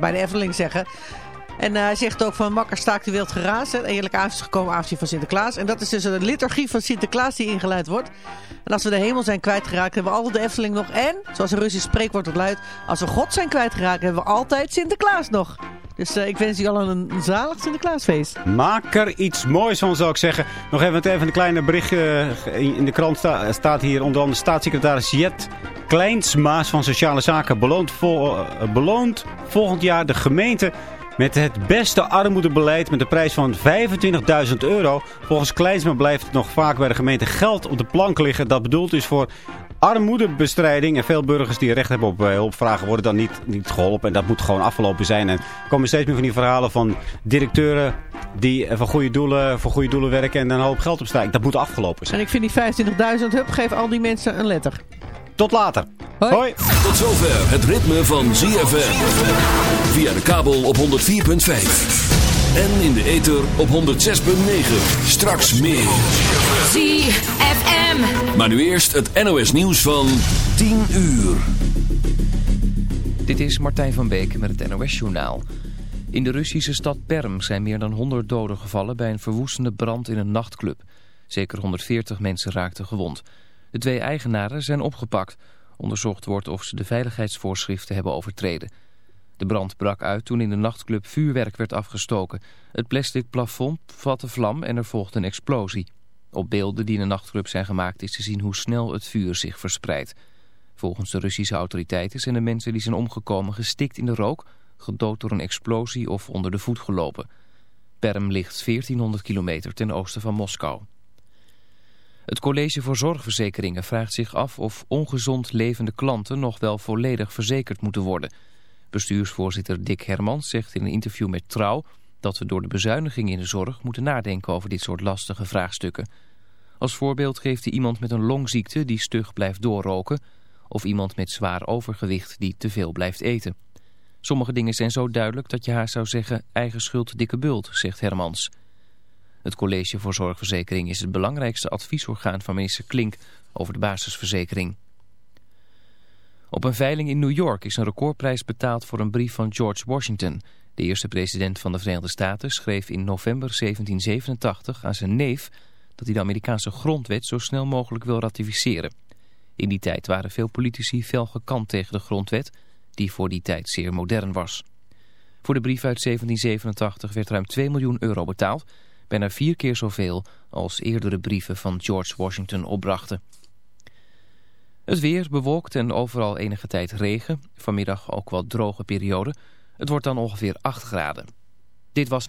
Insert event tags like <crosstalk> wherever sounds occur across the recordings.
bij de Efteling zeggen. En hij zegt ook van wakker staakt de wereld geraas. En eerlijk gekomen avondje van Sinterklaas. En dat is dus een liturgie van Sinterklaas die ingeleid wordt. En als we de hemel zijn kwijtgeraakt, hebben we altijd de Efteling nog. En, zoals een Russisch spreekwoord het luidt, als we God zijn kwijtgeraakt, hebben we altijd Sinterklaas nog. Dus uh, ik wens u allen een, een zalig Sinterklaasfeest. Maak er iets moois van, zou ik zeggen. Nog even, even een kleine berichtje. In de krant sta, staat hier onder andere staatssecretaris Jet Kleinsmaas van Sociale Zaken beloont, beloont volgend jaar de gemeente met het beste armoedebeleid met een prijs van 25.000 euro. Volgens Kleinsma blijft het nog vaak bij de gemeente geld op de plank liggen. Dat bedoeld is voor armoedebestrijding. En veel burgers die recht hebben op hulpvragen worden dan niet, niet geholpen. En dat moet gewoon afgelopen zijn. En er komen steeds meer van die verhalen van directeuren die van goede doelen, voor goede doelen werken en een hoop geld opstaan. Dat moet afgelopen zijn. En ik vind die 25.000, hup, geef al die mensen een letter. Tot later. Hoi. Hoi. Tot zover het ritme van ZFM. Via de kabel op 104.5. En in de ether op 106.9. Straks meer. ZFM. Maar nu eerst het NOS nieuws van 10 uur. Dit is Martijn van Beek met het NOS journaal. In de Russische stad Perm zijn meer dan 100 doden gevallen bij een verwoestende brand in een nachtclub. Zeker 140 mensen raakten gewond. De twee eigenaren zijn opgepakt. Onderzocht wordt of ze de veiligheidsvoorschriften hebben overtreden. De brand brak uit toen in de nachtclub vuurwerk werd afgestoken. Het plastic plafond vatte vlam en er volgde een explosie. Op beelden die in de nachtclub zijn gemaakt is te zien hoe snel het vuur zich verspreidt. Volgens de Russische autoriteiten zijn de mensen die zijn omgekomen gestikt in de rook, gedood door een explosie of onder de voet gelopen. Perm ligt 1400 kilometer ten oosten van Moskou. College voor Zorgverzekeringen vraagt zich af of ongezond levende klanten nog wel volledig verzekerd moeten worden. Bestuursvoorzitter Dick Hermans zegt in een interview met Trouw dat we door de bezuiniging in de zorg moeten nadenken over dit soort lastige vraagstukken. Als voorbeeld geeft hij iemand met een longziekte die stug blijft doorroken of iemand met zwaar overgewicht die te veel blijft eten. Sommige dingen zijn zo duidelijk dat je haar zou zeggen eigen schuld dikke bult, zegt Hermans. Het College voor Zorgverzekering is het belangrijkste adviesorgaan van minister Klink over de basisverzekering. Op een veiling in New York is een recordprijs betaald voor een brief van George Washington. De eerste president van de Verenigde Staten schreef in november 1787 aan zijn neef dat hij de Amerikaanse grondwet zo snel mogelijk wil ratificeren. In die tijd waren veel politici fel gekant tegen de grondwet, die voor die tijd zeer modern was. Voor de brief uit 1787 werd ruim 2 miljoen euro betaald bijna vier keer zoveel als eerdere brieven van George Washington opbrachten. Het weer bewolkt en overal enige tijd regen. Vanmiddag ook wat droge periode. Het wordt dan ongeveer 8 graden. Dit was...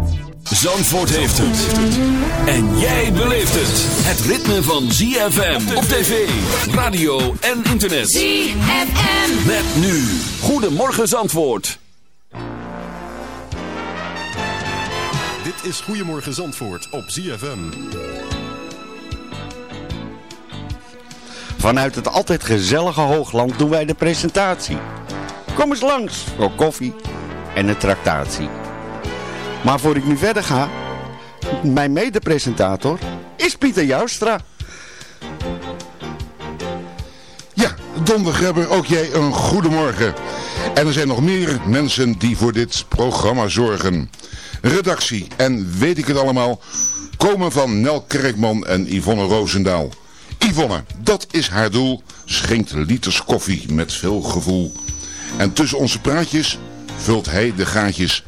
Zandvoort heeft het. En jij beleeft het. Het ritme van ZFM op tv, radio en internet. ZFM. Met nu. Goedemorgen Zandvoort. Dit is Goedemorgen Zandvoort op ZFM. Vanuit het altijd gezellige Hoogland doen wij de presentatie. Kom eens langs voor koffie en een tractatie. Maar voor ik nu verder ga, mijn medepresentator is Pieter Joustra. Ja, dondergrebber, ook jij een goedemorgen. En er zijn nog meer mensen die voor dit programma zorgen. Redactie en weet ik het allemaal komen van Nel Kerkman en Yvonne Roosendaal. Yvonne, dat is haar doel, schenkt liters koffie met veel gevoel. En tussen onze praatjes vult hij de gaatjes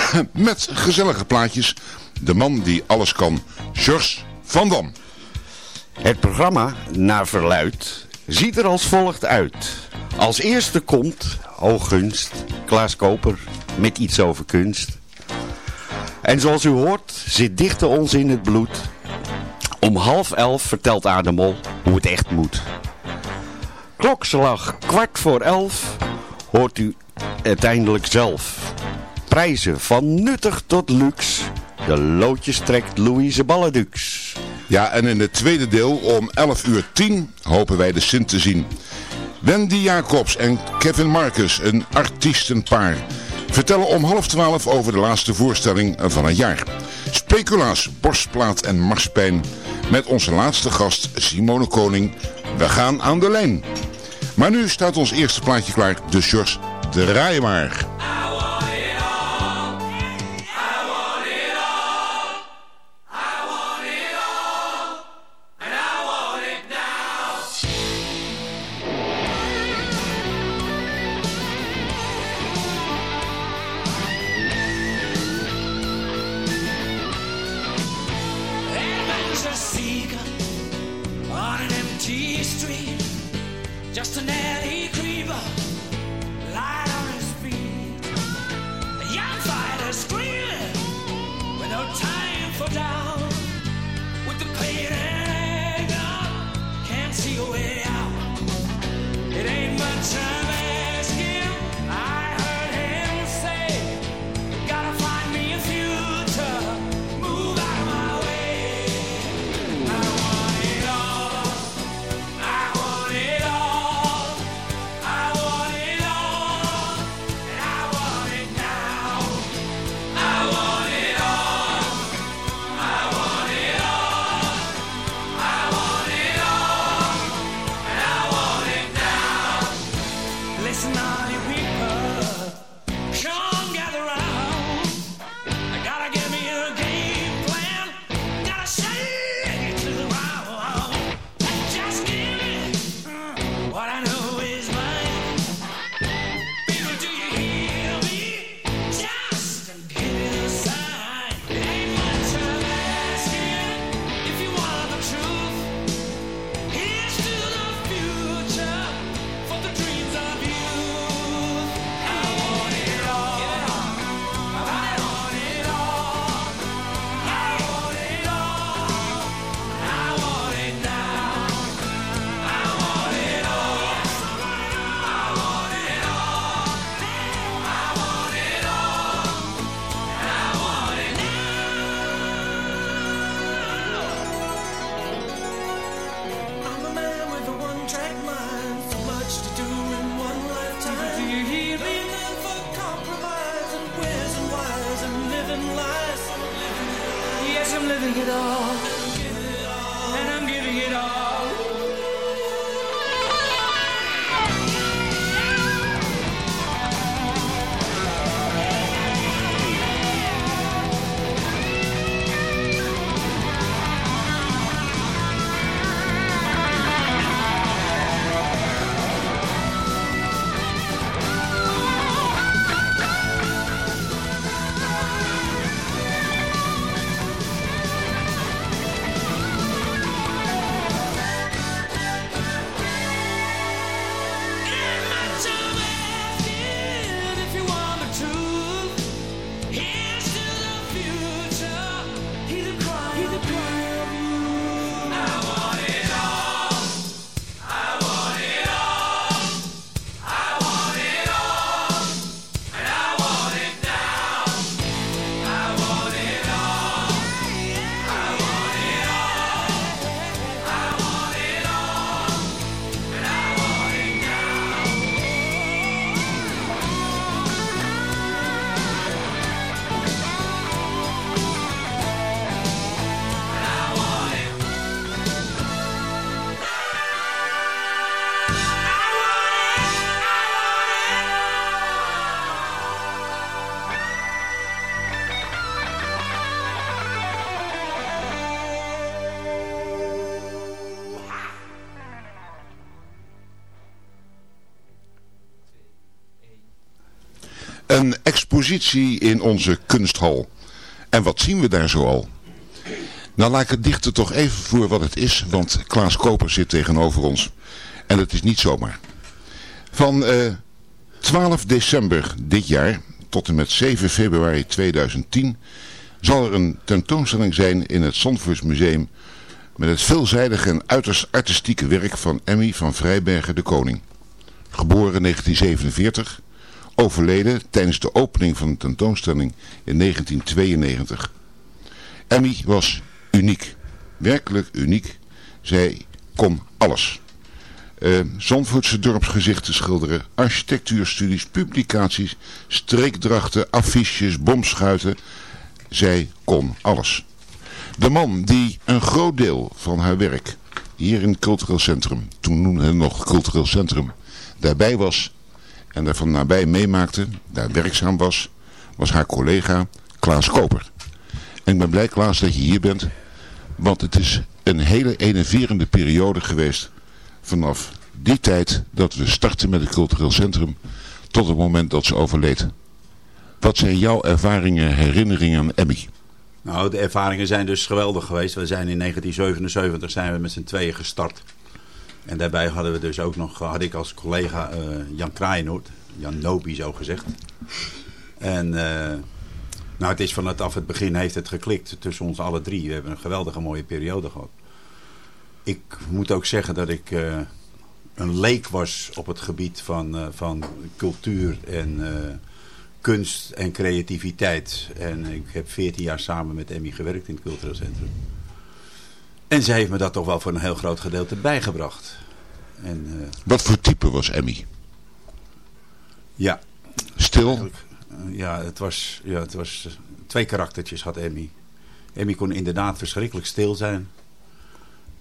<coughs> met gezellige plaatjes. De man die alles kan, George van Dam. Het programma, naar verluid, ziet er als volgt uit. Als eerste komt, hooggunst, Klaas Koper met iets over kunst. En zoals u hoort, zit dichter ons in het bloed. Om half elf vertelt Ademol hoe het echt moet. Klokslag kwart voor elf hoort u uiteindelijk zelf. Prijzen van nuttig tot luxe. De loodjes trekt Louise Balledux. Ja, en in het tweede deel om 11 uur 10 hopen wij de Sint te zien. Wendy Jacobs en Kevin Marcus, een artiestenpaar, vertellen om half twaalf over de laatste voorstelling van het jaar. Speculaas, borstplaat en marspijn met onze laatste gast Simone Koning. We gaan aan de lijn. Maar nu staat ons eerste plaatje klaar, de Sjors Draai maar. Expositie in onze kunsthal. En wat zien we daar zoal? Nou laat ik het dichter toch even voor wat het is, want Klaas Koper zit tegenover ons. En het is niet zomaar. Van eh, 12 december dit jaar tot en met 7 februari 2010 zal er een tentoonstelling zijn in het Zandvoortsmuseum met het veelzijdige en uiterst artistieke werk van Emmy van Vrijbergen de Koning. Geboren 1947, overleden tijdens de opening van de tentoonstelling in 1992. Emmy was uniek, werkelijk uniek. Zij kon alles. Uh, dorpsgezichten schilderen, architectuurstudies, publicaties, streekdrachten, affiches, bomschuiten. Zij kon alles. De man die een groot deel van haar werk hier in het cultureel centrum, toen noemde het nog cultureel centrum, daarbij was en daarvan nabij meemaakte, daar werkzaam was, was haar collega Klaas Koper. En ik ben blij Klaas dat je hier bent, want het is een hele enerverende periode geweest vanaf die tijd dat we starten met het cultureel centrum tot het moment dat ze overleed. Wat zijn jouw ervaringen, herinneringen aan Emmy? Nou, de ervaringen zijn dus geweldig geweest. We zijn in 1977 zijn we met z'n tweeën gestart. En daarbij hadden we dus ook nog, had ik als collega uh, Jan Kraaienoord, Jan Nobi zo gezegd. En uh, nou, het is vanaf het begin heeft het geklikt tussen ons alle drie. We hebben een geweldige mooie periode gehad. Ik moet ook zeggen dat ik uh, een leek was op het gebied van, van cultuur en kunst en creativiteit. En ik heb 14 jaar samen met Emmy gewerkt in het cultureel centrum. En zij heeft me dat toch wel voor een heel groot gedeelte bijgebracht. En, uh, Wat voor type was Emmy? Ja. Stil? Ja, het was, ja, het was twee karaktertjes had Emmy. Emmy kon inderdaad verschrikkelijk stil zijn.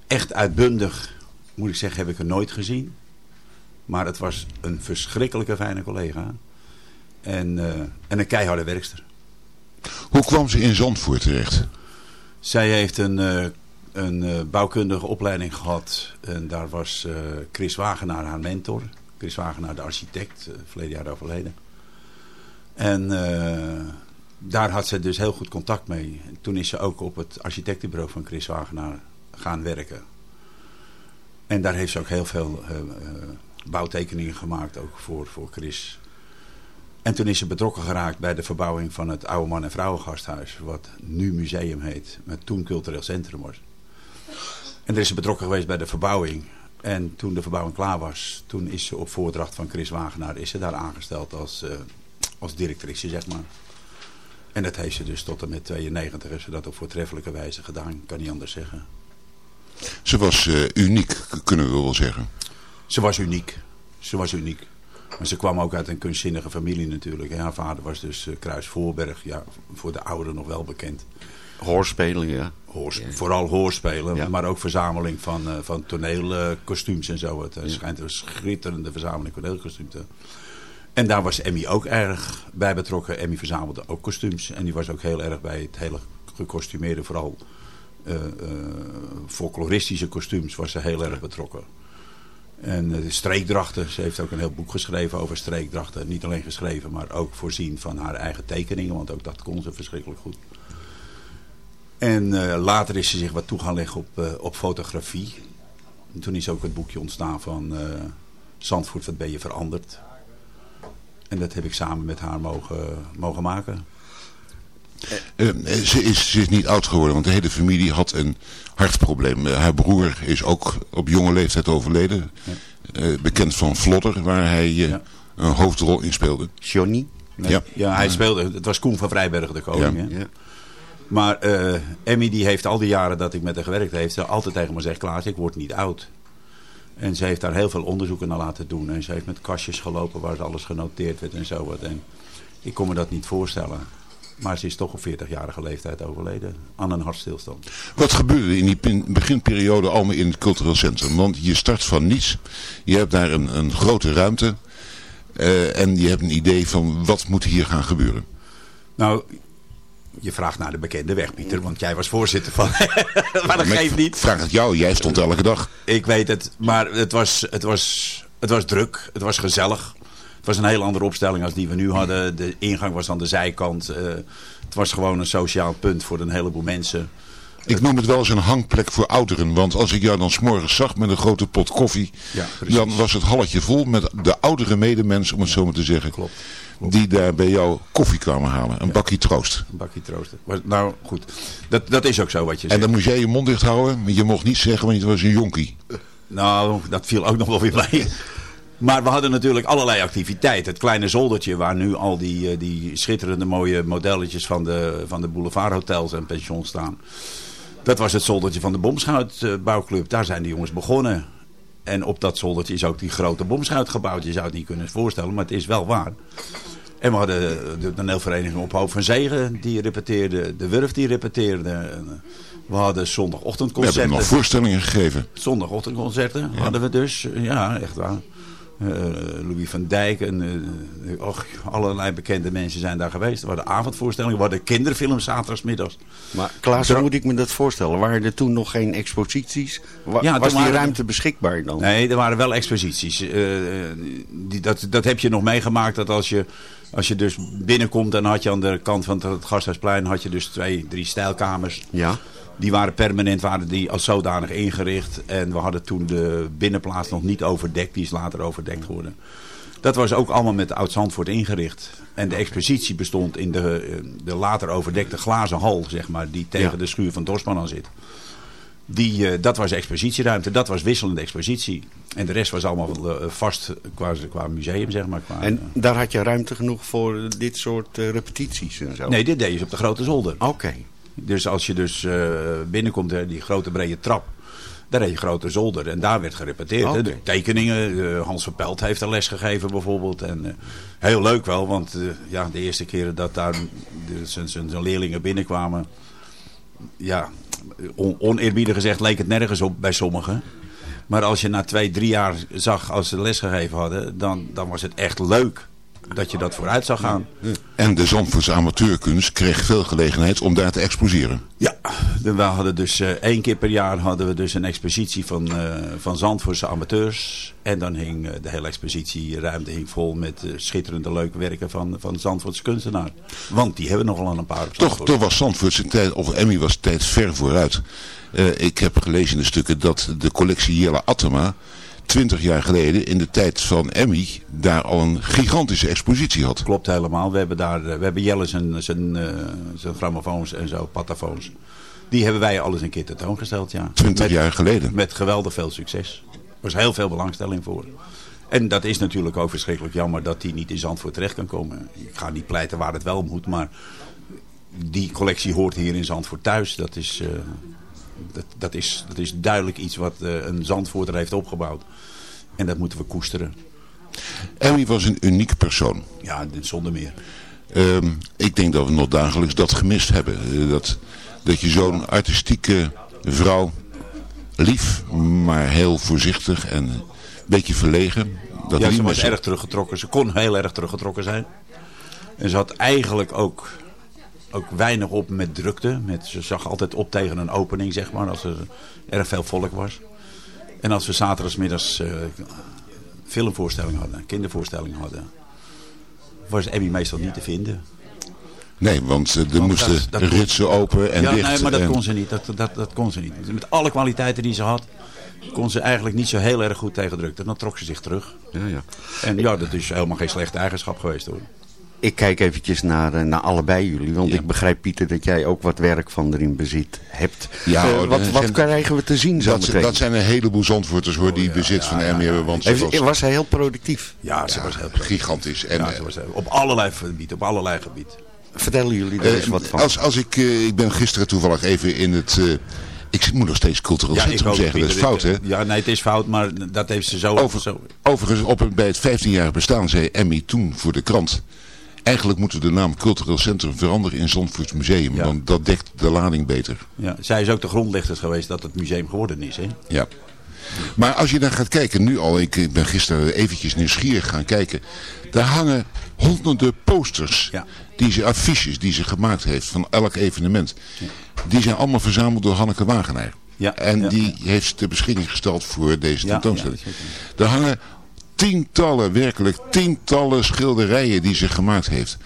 Echt uitbundig, moet ik zeggen, heb ik er nooit gezien. Maar het was een verschrikkelijke fijne collega. En, uh, en een keiharde werkster. Hoe kwam ze in Zandvoort terecht? Zij heeft een, uh, een uh, bouwkundige opleiding gehad. En daar was Chris Wagenaar haar mentor. Chris Wagenaar de architect, verleden jaar overleden. En daar had ze dus heel goed contact mee. En toen is ze ook op het architectenbureau van Chris Wagenaar gaan werken. En daar heeft ze ook heel veel bouwtekeningen gemaakt, ook voor, voor Chris. En toen is ze betrokken geraakt bij de verbouwing van het Oude Man- en Vrouwengasthuis. Wat nu museum heet, maar toen cultureel centrum was. En er is ze betrokken geweest bij de verbouwing. En toen de verbouwing klaar was, toen is ze op voordracht van Chris Wagenaar... is ze daar aangesteld als, uh, als directrice, zeg maar. En dat heeft ze dus tot en met 92 heeft ze dat op voortreffelijke wijze gedaan. Kan niet anders zeggen. Ze was uh, uniek, kunnen we wel zeggen. Ze was uniek. Ze was uniek. Maar ze kwam ook uit een kunstzinnige familie natuurlijk. Haar vader was dus uh, Kruis Voorberg. Ja, voor de ouderen nog wel bekend. Hoorspelen, ja. Hoors. Vooral hoorspelen, ja. maar ook verzameling van, uh, van toneelkostuums en zo. Het ja. schijnt een schitterende verzameling toneelkostuums te En daar was Emmy ook erg bij betrokken. Emmy verzamelde ook kostuums. En die was ook heel erg bij het hele gekostumeerde, vooral uh, folkloristische kostuums, was ze heel erg betrokken. En de streekdrachten, ze heeft ook een heel boek geschreven over streekdrachten. Niet alleen geschreven, maar ook voorzien van haar eigen tekeningen. Want ook dat kon ze verschrikkelijk goed. En uh, later is ze zich wat toe gaan leggen op, uh, op fotografie. En toen is ook het boekje ontstaan van uh, Zandvoort, wat ben je veranderd. En dat heb ik samen met haar mogen, mogen maken. ze, is, ze is niet oud geworden, want de hele familie had een hartprobleem. haar broer is ook op jonge leeftijd overleden. Ja. bekend van Vlodder, waar hij ja. een hoofdrol in speelde. Johnny? Nee. Ja. ja, hij speelde. Het was Koen van Vrijberg de koning. Ja. Maar uh, Emmy die heeft al die jaren dat ik met haar gewerkt heeft, ze altijd tegen me gezegd, Klaas, ik word niet oud. En ze heeft daar heel veel onderzoeken naar laten doen. En ze heeft met kastjes gelopen waar ze alles genoteerd werd en zo wat. En ik kon me dat niet voorstellen. Maar ze is toch op 40-jarige leeftijd overleden aan een hartstilstand. Wat gebeurde in die beginperiode allemaal in het cultureel centrum? Want je start van niets. Je hebt daar een, een grote ruimte. Uh, en je hebt een idee van wat moet hier gaan gebeuren. Nou, je vraagt naar de bekende weg, Pieter, want jij was voorzitter van. <laughs> maar dat geeft niet. Vraag het jou, jij stond elke dag. Ik weet het, maar het was, het was, het was druk, het was gezellig. Het was een heel andere opstelling als die we nu hadden. De ingang was aan de zijkant. Eh, het was gewoon een sociaal punt voor een heleboel mensen. Ik noem het wel eens een hangplek voor ouderen. Want als ik jou dan s'morgens zag met een grote pot koffie. Ja, dan was het halletje vol met de oudere medemensen, om het zo maar te zeggen. Klopt. Die daar bij jou koffie kwamen halen. Een bakje troost. Een bakje troosten. Was- Nou goed, dat, dat is ook zo wat je En zegt. dan moest jij je mond dicht houden. Want je mocht niet zeggen, want je was een jonkie. Nou, dat viel ook nog wel weer mee. Maar we hadden natuurlijk allerlei activiteiten. Het kleine zoldertje waar nu al die, eh, die schitterende mooie modelletjes van de, van de boulevardhotels en pensions staan. Dat was het zoldertje van de Bomschuitbouwclub. Daar zijn die jongens begonnen. En op dat zoldertje is ook die grote bomschuit gebouwd. Je zou het niet kunnen voorstellen, maar het is wel waar. En we hadden de toneelvereniging op Hoop van Zegen die repeteerde. De Wurf die repeteerde. We hadden We hebben zondagochtendconcerten. nog voorstellingen gegeven. Zondagochtendconcerten hadden we dus. Ja, echt waar. Eh, Louis van Dijk en eh, och, allerlei bekende mensen zijn daar geweest. We hadden avondvoorstellingen, we hadden kinderfilms zaterdagsmiddags. Maar Klaas, hoe moet ik me dat voorstellen? Waren er toen nog geen exposities? Wa- Ja, was die waren- ruimte beschikbaar dan? Nee, er waren wel exposities. Eh, die, dat, dat heb je nog meegemaakt. Dat als je, als je dus binnenkomt, dan had je aan de kant van het Gasthuisplein had je dus twee, drie stijlkamers. Ja. Die waren permanent waren die als zodanig ingericht. En we hadden toen de binnenplaats nog niet overdekt. Die is later overdekt geworden. Dat was ook allemaal met Oud-Zandvoort ingericht. En de expositie bestond in de, eh, de later overdekte glazen hal, zeg maar. Die tegen Ja. de schuur van Dorsman aan zit. Die, eh, dat was expositieruimte. Dat was wisselende expositie. En de rest was allemaal eh, vast qua, qua museum, zeg maar. Qua, En daar had je ruimte genoeg voor dit soort repetities en zo? Nee, dit deed je op de grote zolder. Oké. Dus als je dus eh, binnenkomt, hè, die grote brede trap. Daar heb je grote zolder en daar werd gerepeteerd. hè. Oké. De tekeningen, eh, Hans van Pelt heeft er les gegeven bijvoorbeeld. En eh, heel leuk wel, want ja, de eerste keren dat daar de- zijn- zijn zijn leerlingen binnenkwamen. Ja, on- oneerbiedig gezegd leek het nergens op bij sommigen. Maar als je na twee, drie jaar zag als ze les gegeven hadden, dan, dan was het echt leuk dat je dat vooruit zag gaan. En de Zandvoortse amateurkunst kreeg veel gelegenheid om daar te exposeren. Ja, we hadden dus eh, één keer per jaar hadden we dus een expositie van, eh van Zandvoortse amateurs. En dan hing eh, de hele expositieruimte hing vol met schitterende leuke werken van, van Zandvoortse kunstenaar. Want die hebben nogal een paar op Toch, toch was Zandvoortse tijd, of Emmy was tijd ver vooruit. Ik heb gelezen in de stukken dat de collectie Jelle Attema... 20 jaar geleden, in de tijd van Emmy, daar al een gigantische expositie had. Klopt helemaal. We hebben daar, eh, we hebben Jelle zijn, zijn, eh, zijn grammofoons en zo, patafoons. Die hebben wij alles een keer tentoongesteld, ja. 20 Met- jaar geleden. Met geweldig veel succes. Er was heel veel belangstelling voor. En dat is natuurlijk ook verschrikkelijk jammer dat die niet in Zandvoort terecht kan komen. Ik ga niet pleiten waar het wel moet, maar die collectie hoort hier in Zandvoort thuis. Dat is, eh, dat, dat is, dat is duidelijk iets wat eh, een Zandvoorter heeft opgebouwd. En dat moeten we koesteren. Emmy was een uniek persoon. Ja, zonder meer. Ehm, ik denk dat we nog dagelijks dat gemist hebben. Eh, dat, dat je zo'n artistieke vrouw, lief, maar heel voorzichtig en een beetje verlegen. Dat ja, ze was erg teruggetrokken. Ze kon heel erg teruggetrokken zijn. En ze had eigenlijk ook, ook weinig op met drukte. Met, ze zag altijd op tegen een opening, zeg maar, als er erg veel volk was. En als we zaterdagsmiddags eh filmvoorstellingen hadden, kindervoorstellingen hadden, was Emmy meestal niet te vinden. Nee, want eh, er moesten dat- dat- ritsen open en ja, dicht. nee, maar dat en- kon ze niet. Dat, dat, dat kon ze niet. Met alle kwaliteiten die ze had, kon ze eigenlijk niet zo heel erg goed tegen drukte. Dan trok ze zich terug. Ja, ja. En ja, dat is helemaal geen slechte eigenschap geweest hoor. Ik kijk eventjes naar, eh, naar allebei jullie. Want Ja. ik begrijp, Pieter, dat jij ook wat werk van erin bezit hebt. Ja, Eh, hoor, wat, wat zijn- krijgen we te zien zo dat, meteen? dat zijn een heleboel zandvoorters hoor, die bezit van Emmy hebben. Want was was hij heel productief? Ja, ze ja, was heel gigantisch. En, Ja, ze was heel- op allerlei gebied, op allerlei gebied. Vertellen jullie er eens eh, wat van? als, als ik, eh, ik ben gisteren toevallig even in het... eh, ik moet nog steeds cultureel centrum zeggen, dat is fout hè. Ja, nee, het is fout, maar dat heeft ze zo... Over, zo overigens, op, het- bij het 15-jarig bestaan zei Emmy toen voor de krant... Eigenlijk moeten we de naam Cultureel Centrum veranderen in Zandvoorts Museum. Ja. Want dat dekt de lading beter. ja, zij is ook de grondlegger geweest dat het museum geworden is. Hè? Ja. Maar als je dan gaat kijken, nu al, ik ben gisteren eventjes nieuwsgierig gaan kijken. Daar hangen honderden posters, Ja. die ze, affiches die ze gemaakt heeft van elk evenement. Die zijn allemaal verzameld door Hanneke Wagenaar. Ja, En ja, die heeft ze ter beschikking gesteld voor deze tentoonstelling. Daar hangen tientallen, werkelijk tientallen schilderijen die ze gemaakt heeft.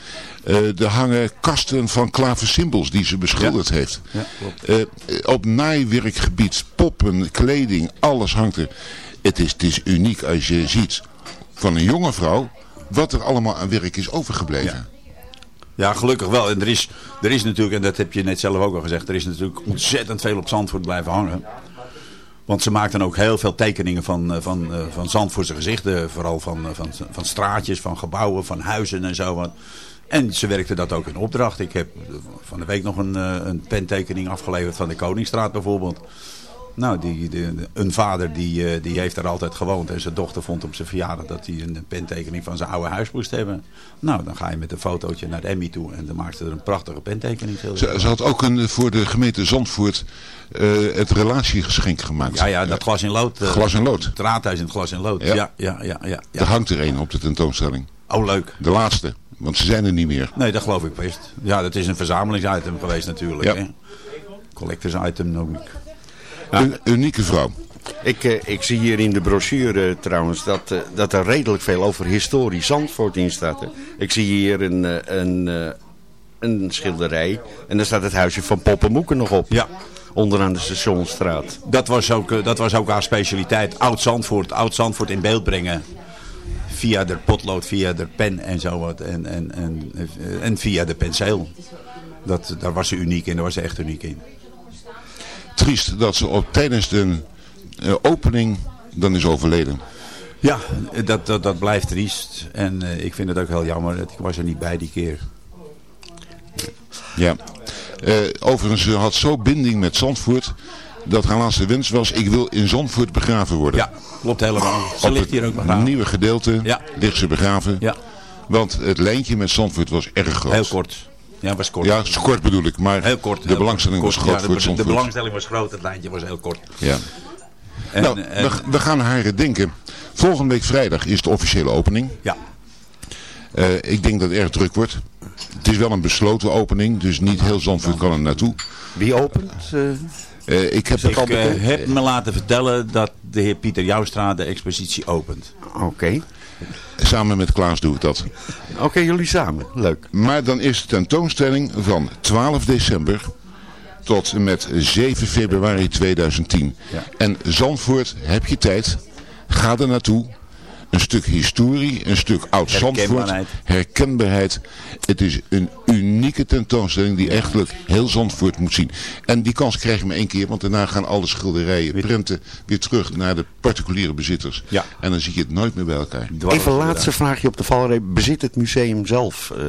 Eh, er hangen kasten van klaversymbels die ze beschilderd heeft. Ja. Eh, op naaiwerkgebied, poppen, kleding, alles hangt er. Het is, het is uniek als je ziet van een jonge vrouw wat er allemaal aan werk is overgebleven. Ja, gelukkig wel. En er is, er is natuurlijk, en dat heb je net zelf ook al gezegd, er is natuurlijk ontzettend veel op Zandvoort blijven hangen. Want ze maakten ook heel veel tekeningen van, eh, van, eh, van Zandvoortse gezichten. Vooral van, eh, van, van straatjes, van gebouwen, van huizen en zo. En ze werkte dat ook in opdracht. Ik heb van de week nog een, eh, een pentekening afgeleverd van de Koningsstraat bijvoorbeeld. Nou, die, de, een vader die, eh, die heeft daar altijd gewoond. En zijn dochter vond op zijn verjaardag dat hij een pentekening van zijn oude huis moest hebben. Nou, dan ga je met een fotootje naar Emmy toe. En dan maakt ze er een prachtige pentekening. Ze, ze had ook een, voor de gemeente Zandvoort eh, het relatiegeschenk gemaakt. Ja, ja, dat glas in lood. eh, Glas in lood. Het raadhuis in het glas in lood. Ja. Ja, ja, ja. ja, ja. Er hangt er een op de tentoonstelling. Oh, leuk. De laatste, want ze zijn er niet meer. Nee, dat geloof ik best. Ja, dat is een verzamelingsitem geweest natuurlijk. Ja. Hè? Collectors item noem ik. Een unieke vrouw. Ik, eh, ik zie hier in de brochure eh, trouwens dat, eh, dat er redelijk veel over historisch Zandvoort in staat. hè. Ik zie hier een, een, een schilderij en daar staat het huisje van Poppenmoeken nog op. Ja. Onderaan de Stationstraat. Dat was ook, dat was ook haar specialiteit. Oud-Zandvoort, Oud-Zandvoort in beeld brengen. Via de potlood, via de pen en zo wat. En, en, en, en via de penseel. Dat, daar was ze uniek in, daar was ze echt uniek in. Triest dat ze op, tijdens de eh, opening dan is overleden. Ja, dat, dat, dat blijft triest. En eh, ik vind het ook heel jammer. dat Ik was er niet bij die keer. Ja. Eh, overigens, ze had zo binding met Zandvoort dat haar laatste wens was, ik wil in Zandvoort begraven worden. Ja, klopt helemaal. Ze Op ligt het hier ook begraven. nieuwe gedeelte Ja. ligt ze begraven. Ja. Want het lijntje met Zandvoort was erg groot. Heel kort. Ja, was kort. Ja, is kort bedoel ik, maar Heel kort. de heel belangstelling kort. was groot Ja, voor het de, belangstelling was groot, het lijntje was heel kort. Ja. En, nou, en- we, we gaan haar herdenken. Volgende week vrijdag is de officiële opening. Ja. Eh, ik denk dat het erg druk wordt. Het is wel een besloten opening, dus niet heel Zandvoort kan er naartoe. Wie opent? eh? Eh, ik heb Ik heb me laten vertellen dat de heer Pieter Joustra de expositie opent. Oké. Samen met Klaas doe ik dat. Oké, jullie samen. Leuk. Maar dan is de tentoonstelling van 12 december tot en met 7 februari 2010. Ja. En Zandvoort, heb je tijd, ga er naartoe. Een stuk historie, een stuk oud Zandvoort, Herkenbaarheid. herkenbaarheid. Het is een unieke tentoonstelling die eigenlijk heel Zandvoort moet zien. En die kans krijg je maar één keer, want daarna gaan alle schilderijen, prenten weer terug naar de particuliere bezitters. Ja. En dan zie je het nooit meer bij elkaar. Even een laatste vraagje op de valreep. Bezit het museum zelf eh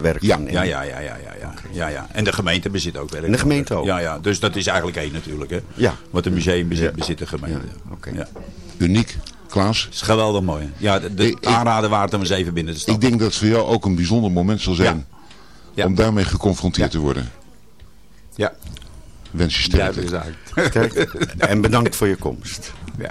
werk Ja. Ja, ja, ja, ja, ja, ja, ja, ja. En de gemeente bezit ook werk. En de gemeente ook? Ja, ja. Dus dat is eigenlijk één natuurlijk, hè. Ja. Wat een museum bezit, Ja. bezit de gemeente. Ja, oké. Ja. Uniek. Klaas? is geweldig mooi. Ja, de, de Ik- ik- aanrader waard om eens even binnen te Ik stappen. denk dat het voor jou ook een bijzonder moment zal zijn Ja. om daarmee geconfronteerd te worden. Ja, Wens je sterkte. Kijk, en bedankt voor je komst. Ja.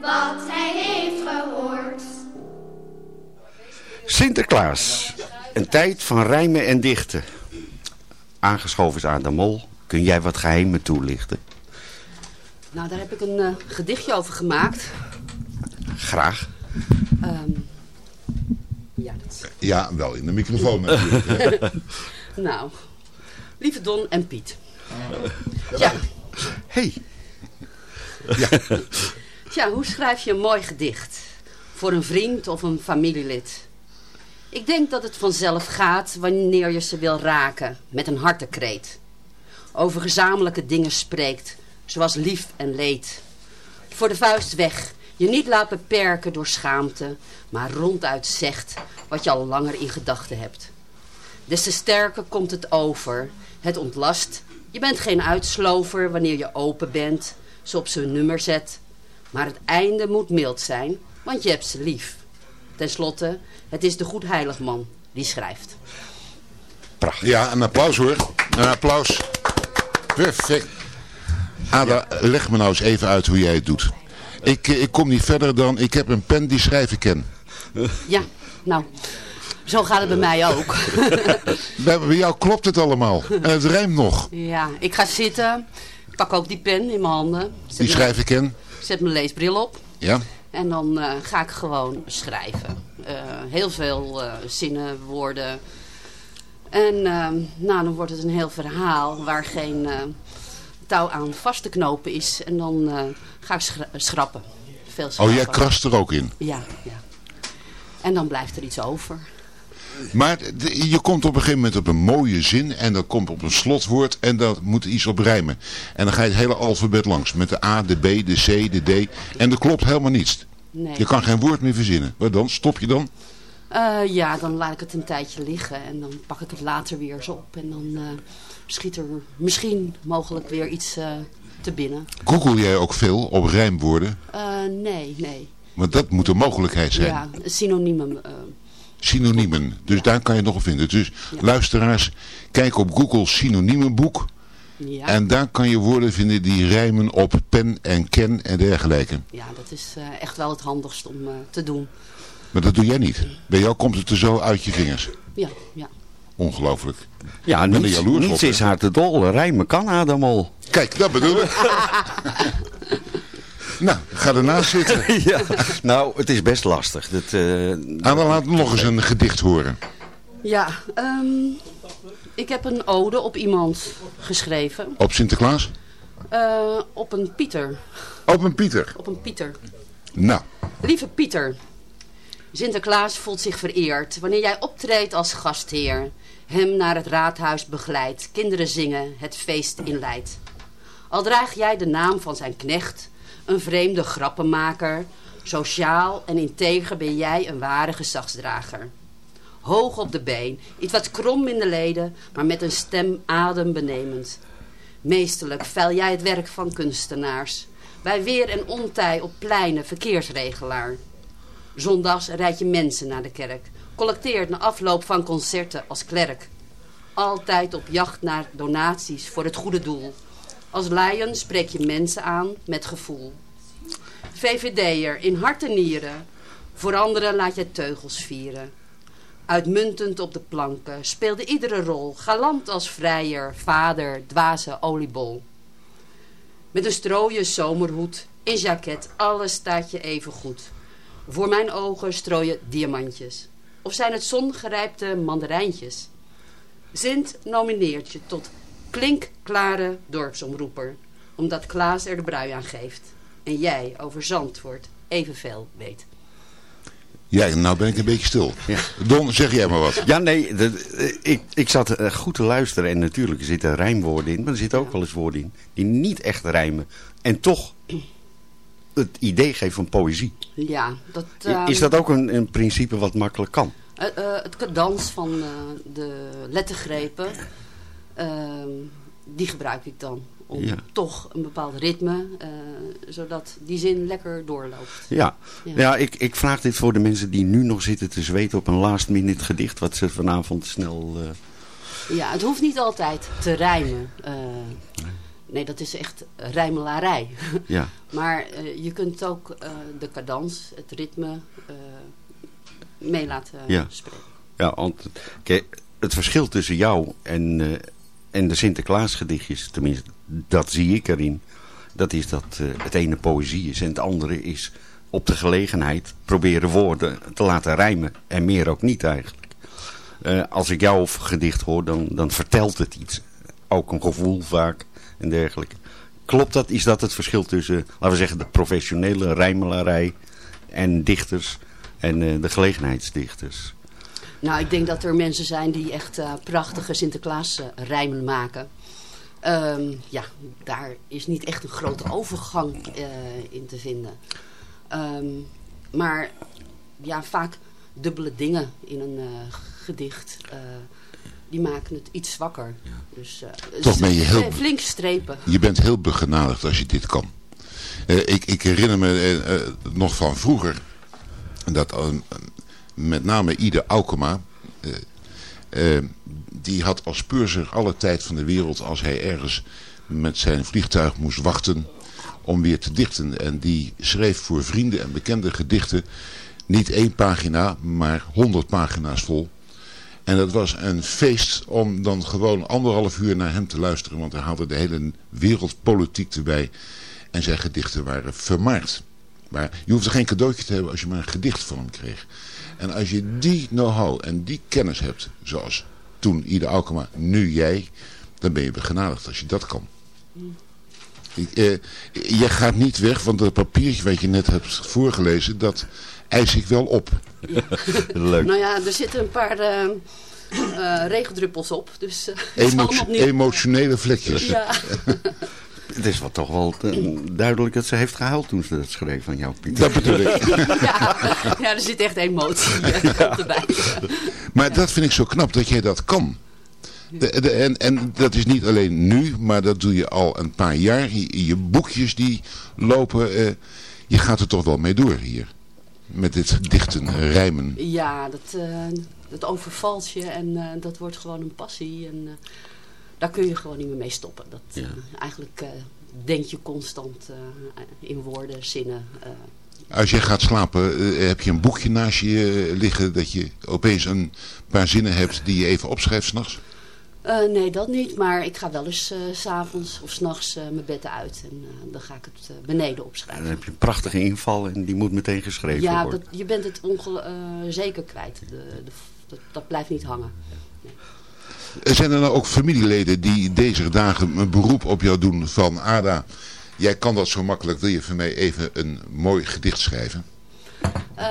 Wat hij heeft gehoord. Sinterklaas. Een tijd van rijmen en dichten. Aangeschoven is aan de mol. Kun jij wat geheimen toelichten? Nou, daar heb ik een eh, gedichtje over gemaakt. Graag. Ehm, ja, dat Ja, wel in de microfoon natuurlijk. <laughs> <laughs> Nou, lieve Don en Piet. Ja. Hey. Ja. <laughs> Tja, hoe schrijf je een mooi gedicht? Voor een vriend of een familielid? Ik denk dat het vanzelf gaat wanneer je ze wil raken met een hartekreet. Over gezamenlijke dingen spreekt, zoals lief en leed. Voor de vuist weg, je niet laat beperken door schaamte, maar ronduit zegt wat je al langer in gedachten hebt. Des te sterker komt het over, het ontlast. Je bent geen uitslover wanneer je open bent, ze op zijn nummer zet. Maar het einde moet mild zijn, want je hebt ze lief. Ten slotte, het is de goedheiligman die schrijft. Ja, een applaus hoor. Een applaus. Perfect. Ada, leg me nou eens even uit hoe jij het doet. Ik, eh, ik kom niet verder dan, ik heb een pen die schrijven ken. Ja, nou, zo gaat het bij mij ook. <laughs> Bij, bij jou klopt het allemaal. En het rijmt nog. ja, ik ga zitten, ik pak ook die pen in mijn handen. Die schrijven ken. Zet mijn leesbril op. Ja. En dan eh, ga ik gewoon schrijven. Eh, heel veel eh, zinnen, woorden. En ehm, nou, dan wordt het een heel verhaal waar geen touw aan vast te knopen is. En dan ga ik schra- schrappen. Veel Oh, jij krast er ook in. Ja, ja. En dan blijft er iets over. Maar je komt op een gegeven moment op een mooie zin en dan komt op een slotwoord en dat moet iets op rijmen. En dan ga je het hele alfabet langs met de A, de B, de C, de D en er klopt helemaal niets. Nee. Je kan geen woord meer verzinnen. Wat dan? Stop je dan? Eh, ja, dan laat ik het een tijdje liggen en dan pak ik het later weer eens op. En dan eh, schiet er misschien mogelijk weer iets eh, te binnen. Google jij ook veel op rijmwoorden? Nee, nee. Want dat moet een mogelijkheid zijn. Ja, synoniemen. Synoniemen. Dus daar kan je het nog op vinden. Dus luisteraars, kijk op Google synoniemenboek. ja. En daar kan je woorden vinden die rijmen op pen en ken en dergelijke. ja, dat is eh, echt wel het handigst om eh, te doen. Maar dat doe jij niet. Bij jou komt het er zo uit je vingers. Ja, ja. Ongelooflijk. Ja, niets, op, niets is haar te dol. Rijmen kan Adamol. Kijk, dat bedoel ik. <laughs> nou, ga ernaast zitten. <laughs> ja, nou, het is best lastig. Dat, eh, En dan laat nog eens een gedicht horen. Ja, ehm, ik heb een ode op iemand geschreven. Op Sinterklaas? Eh, op een Pieter. Op een Pieter. Op een Pieter. Nou, Lieve Pieter, Sinterklaas voelt zich vereerd wanneer jij optreedt als gastheer. Hem naar het raadhuis begeleidt, kinderen zingen, het feest inleidt. Al draag jij de naam van zijn knecht, een vreemde grappenmaker. Sociaal en integer ben jij een ware gezagsdrager. Hoog op de been, iets wat krom in de leden, maar met een stem adembenemend. Meesterlijk veil jij het werk van kunstenaars. Bij weer en ontij op pleinen verkeersregelaar. Zondags rijd je mensen naar de kerk. Collecteert na afloop van concerten als klerk. Altijd op jacht naar donaties voor het goede doel. Als lion spreek je mensen aan met gevoel. VVD'er in hart en nieren. Voor anderen laat je teugels vieren. Uitmuntend op de planken speelde iedere rol. Galant als vrijer, vader, dwaze oliebol. Met een strooien zomerhoed, in jacket, alles staat je even goed. Voor mijn ogen strooien diamantjes. Of zijn het zongerijpte mandarijntjes? Sint nomineert je tot klinkklare dorpsomroeper. Omdat Klaas er de brui aan geeft. En jij over Zandvoort evenveel weet. Ja, nou ben ik een beetje stil. Don, zeg jij maar wat. Ja, nee, dat- eh, ik, ik zat eh, goed te luisteren en natuurlijk er zitten rijmwoorden in, maar er zitten ook wel eens woorden in die niet echt rijmen. En toch het idee geven van poëzie. Ja, dat... Ehm, Is dat ook een, een principe wat makkelijk kan? Eh, het cadans van eh, de lettergrepen, die gebruik ik dan. Om Ja. toch een bepaald ritme, eh, zodat die zin lekker doorloopt. Ja, Ja. ja. ik, ik vraag dit voor de mensen die nu nog zitten te zweten op een last minute gedicht wat ze vanavond snel... eh, Ja, het hoeft niet altijd te rijmen. Eh, nee, dat is echt rijmelarij. <laughs> Ja. maar je kunt ook de cadans, het ritme, mee laten Ja. spreken. Ja, want het verschil tussen jou en, en de Sinterklaasgedichtjes, tenminste, dat zie ik erin. Dat is dat eh, het ene poëzie is en het andere is op de gelegenheid proberen woorden te laten rijmen. En meer ook niet eigenlijk. Eh, als ik jouw gedicht hoor, dan, dan vertelt het iets. Ook een gevoel vaak en dergelijke. Klopt dat? Is dat het verschil tussen, laten we zeggen, de professionele rijmelarij en dichters en eh, de gelegenheidsdichters? Nou, ik denk dat er mensen zijn die echt eh, prachtige Sinterklaas eh, rijmen maken. Ehm, ja, daar is niet echt een grote overgang eh, in te vinden. Ehm, maar ja, vaak dubbele dingen in een gedicht. die maken het iets zwakker. Dus, Toch ben je heel- Flink strepen. Je bent heel begenadigd als je dit kan. Ik, ik herinner me nog van vroeger dat met name Ide Aukema, eh, eh, die had als purser alle tijd van de wereld als hij ergens met zijn vliegtuig moest wachten om weer te dichten. En die schreef voor vrienden en bekenden gedichten niet één pagina, maar honderd pagina's vol. En dat was een feest om dan gewoon anderhalf uur naar hem te luisteren. Want hij haalde de hele wereldpolitiek erbij. En zijn gedichten waren vermaard. Maar je hoefde geen cadeautje te hebben als je maar een gedicht van hem kreeg. En als je die know-how en die kennis hebt, zoals toen Ida Aukema, nu jij, dan ben je begenadigd als je dat kan. Ik, eh, je gaat niet weg, want dat papiertje wat je net hebt voorgelezen, dat eis ik wel op. <laughs> Leuk. Nou ja, er zitten een paar eh, eh, regendruppels op. Dus, eh, <laughs> het is Emo- allemaal opnieuw. emotionele vlekjes. Ja. <laughs> Het is wel toch wel eh, duidelijk dat ze heeft gehuild toen ze dat schreef van jou, Pieter. Dat bedoel ik. <laughs> ja, ja, er zit echt emotie eh, <laughs> erbij. Maar dat vind ik zo knap dat jij dat kan. De, de- en, en dat is niet alleen nu, maar dat doe je al een paar jaar. Je, je boekjes die lopen, eh, je gaat er toch wel mee door hier. Met dit dichten, rijmen. Ja, dat, eh, dat overvalt je en eh, dat wordt gewoon een passie. En eh, daar kun je gewoon niet meer mee stoppen. Dat, eh, eigenlijk eh, denk je constant eh, in woorden, zinnen. eh. Als jij gaat slapen, heb je een boekje naast je liggen dat je opeens een paar zinnen hebt die je even opschrijft s'nachts? Eh, nee, dat niet. Maar ik ga wel eens eh, s s'avonds of s'nachts eh mijn bed uit. En eh, dan ga ik het beneden opschrijven. Dan heb je een prachtige inval en die moet meteen geschreven Ja, worden. dat, je bent het zeker kwijt. De, de, dat, dat blijft niet hangen. Zijn er nou ook familieleden die deze dagen een beroep op jou doen van Ada, jij kan dat zo makkelijk, wil je voor mij even een mooi gedicht schrijven? Eh,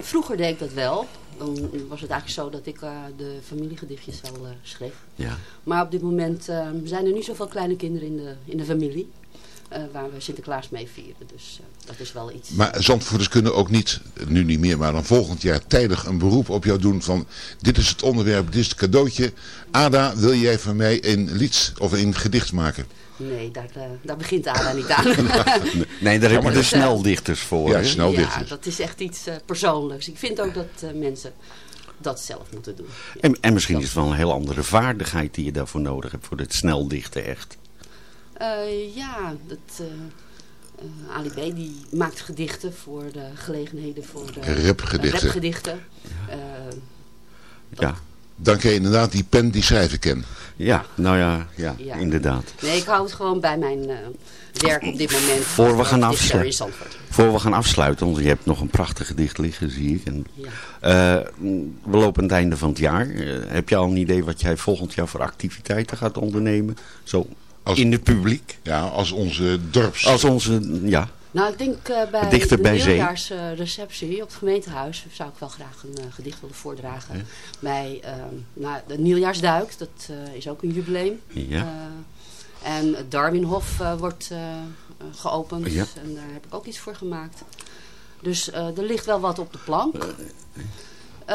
vroeger deed ik dat wel. Dan was het eigenlijk zo dat ik eh, de familiegedichtjes wel eh, schreef. Ja. Maar op dit moment eh, zijn er niet zoveel kleine kinderen in de, in de familie. Eh, waar we Sinterklaas mee vieren. Dus eh, dat is wel iets. Maar Zandvoerders kunnen ook niet, nu niet meer, maar dan volgend jaar tijdig een beroep op jou doen van dit is het onderwerp, dit is het cadeautje. Ada, wil jij voor mij een lied of een gedicht maken? Nee, daar, eh, daar begint Ada niet aan. <laughs> Nee, daar heb je de sneldichters voor. Ja, sneldichters. Ja, dat is echt iets eh, persoonlijks. Ik vind ook dat eh, mensen dat zelf moeten doen. En, en misschien is het wel een heel andere vaardigheid die je daarvoor nodig hebt, voor dit sneldichten echt. Eh, ja, dat, eh eh, Ali B. die maakt gedichten voor de gelegenheden voor de Rapgedichten. rapgedichten. Eh, Ja. Dan ken je inderdaad die pen die schrijven ken. Ja, nou ja, ja, Ja. inderdaad. nee, ik hou het gewoon bij mijn eh, werk op dit moment. Voor we gaan afsluiten, voor we gaan afsluiten, want je hebt nog een prachtig gedicht liggen, zie ik. En, Ja. eh, we lopen aan het einde van het jaar. Heb je al een idee wat jij volgend jaar voor activiteiten gaat ondernemen? Zo in het publiek? Ja, als onze dorps... Als onze, ja. Nou, ik denk eh, bij Dichter de bij nieuwjaarsreceptie op het gemeentehuis zou ik wel graag een eh, gedicht willen voordragen. Bij eh, nou, de nieuwjaarsduik, dat eh, is ook een jubileum. Ja. Eh, en het Darwinhof eh, wordt eh, eh, geopend Ja. en daar heb ik ook iets voor gemaakt. Dus eh, er ligt wel wat op de plank.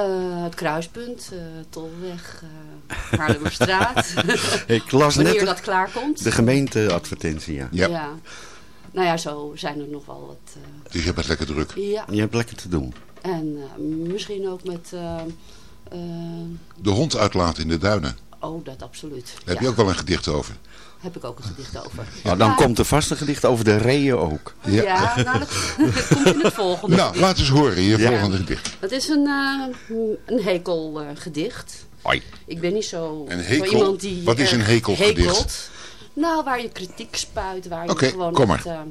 Eh, het kruispunt, eh, Tolweg, uh, Haarlemmerstraat. <laughs> Ik las Wanneer net dat klaarkomt. de gemeenteadvertentie, ja. Ja. Nou ja, zo zijn er nog wel wat... eh, Dus je hebt het lekker druk. ja, Je hebt lekker te doen. en eh, misschien ook met... De hond uitlaten in de duinen. oh, dat absoluut. Daar heb Ja, je ook wel een gedicht over. Heb ik ook een gedicht over. Nou, dan Ja. komt er vast een gedicht over de reeën ook. Ja, nou, dat, <laughs> dat komt in het volgende. Nou, laat eens horen, je Ja. volgende gedicht. Het is een, eh een hekelgedicht. Ik ben niet zo, Een zo iemand die Wat is een erg hekelgedicht? hekelt. Nou, waar je kritiek spuit, waar je Oké, gewoon kom echt, maar. eh,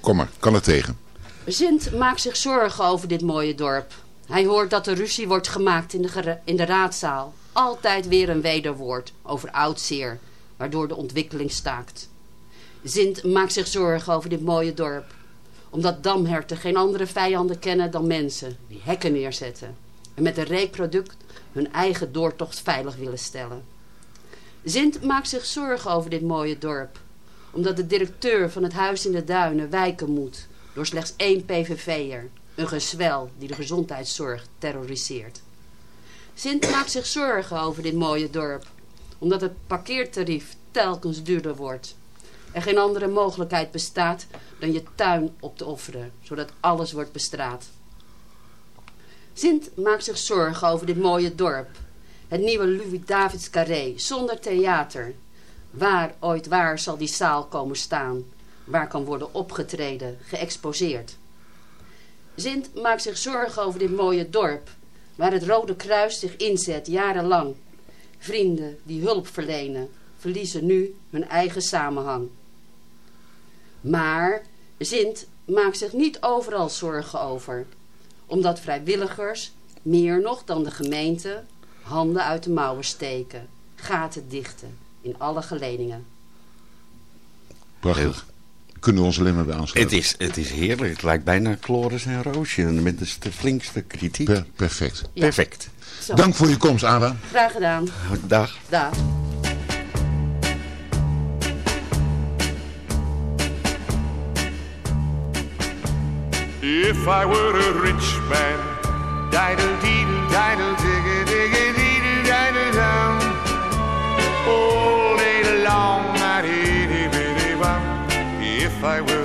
Kom maar, kan het tegen. Sint maakt zich zorgen over dit mooie dorp. Hij hoort dat er ruzie wordt gemaakt in de, in de raadzaal. Altijd weer een wederwoord over oudzeer, waardoor de ontwikkeling staakt. Sint maakt zich zorgen over dit mooie dorp. Omdat damherten geen andere vijanden kennen dan mensen die hekken neerzetten. En met een reekproduct hun eigen doortocht veilig willen stellen. Sint maakt zich zorgen over dit mooie dorp. Omdat de directeur van het huis in de duinen wijken moet door slechts één PVV'er, een gezwel die de gezondheidszorg terroriseert. Sint maakt zich zorgen over dit mooie dorp, omdat het parkeertarief telkens duurder wordt. Er geen andere mogelijkheid bestaat dan je tuin op te offeren, zodat alles wordt bestraat. Sint maakt zich zorgen over dit mooie dorp. Het nieuwe Louis-Davids Carré, zonder theater. Waar, ooit waar, zal die zaal komen staan? Waar kan worden opgetreden, geëxposeerd? Sint maakt zich zorgen over dit mooie dorp, waar het Rode Kruis zich inzet jarenlang. Vrienden die hulp verlenen, verliezen nu hun eigen samenhang. Maar Sint maakt zich niet overal zorgen over, omdat vrijwilligers, meer nog dan de gemeente, handen uit de mouwen steken, gaten dichten in alle geledingen. Prachtig. Kunnen we ons alleen maar bij aansluiten. Het is, het is heerlijk. Het lijkt bijna Chloris en Roosje. Met de st- flinkste kritiek. Per- perfect. Ja. Perfect. Zo. Dank voor je komst, Ada. Graag gedaan. Dag. Dag. If I were a rich man, diddle deedle diddle digga digga deedle diddle down. All day long, I'd itty bitty bum. If I were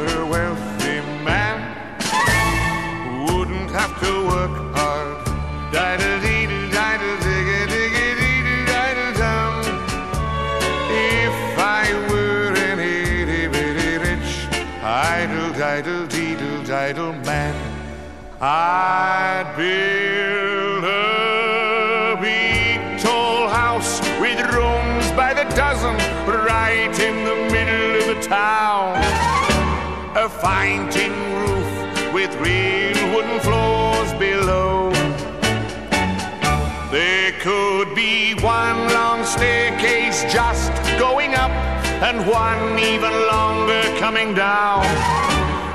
I'd build a big tall house with rooms by the dozen right in the middle of the town. A fine tin roof with real wooden floors below. There could be one long staircase just going up, and one even longer coming down,